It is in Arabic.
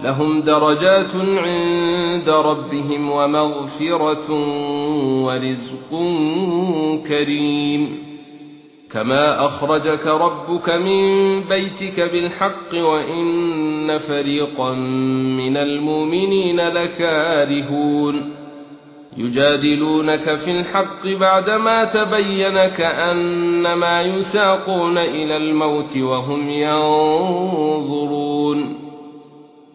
لهم درجات عند ربهم ومغفرة ورزق كريم. كما أخرجك ربك من بيتك بالحق وإن فريقا من المؤمنين لكارهون. يجادلونك في الحق بعدما تبين كأنما يساقون إلى الموت وهم ينظرون.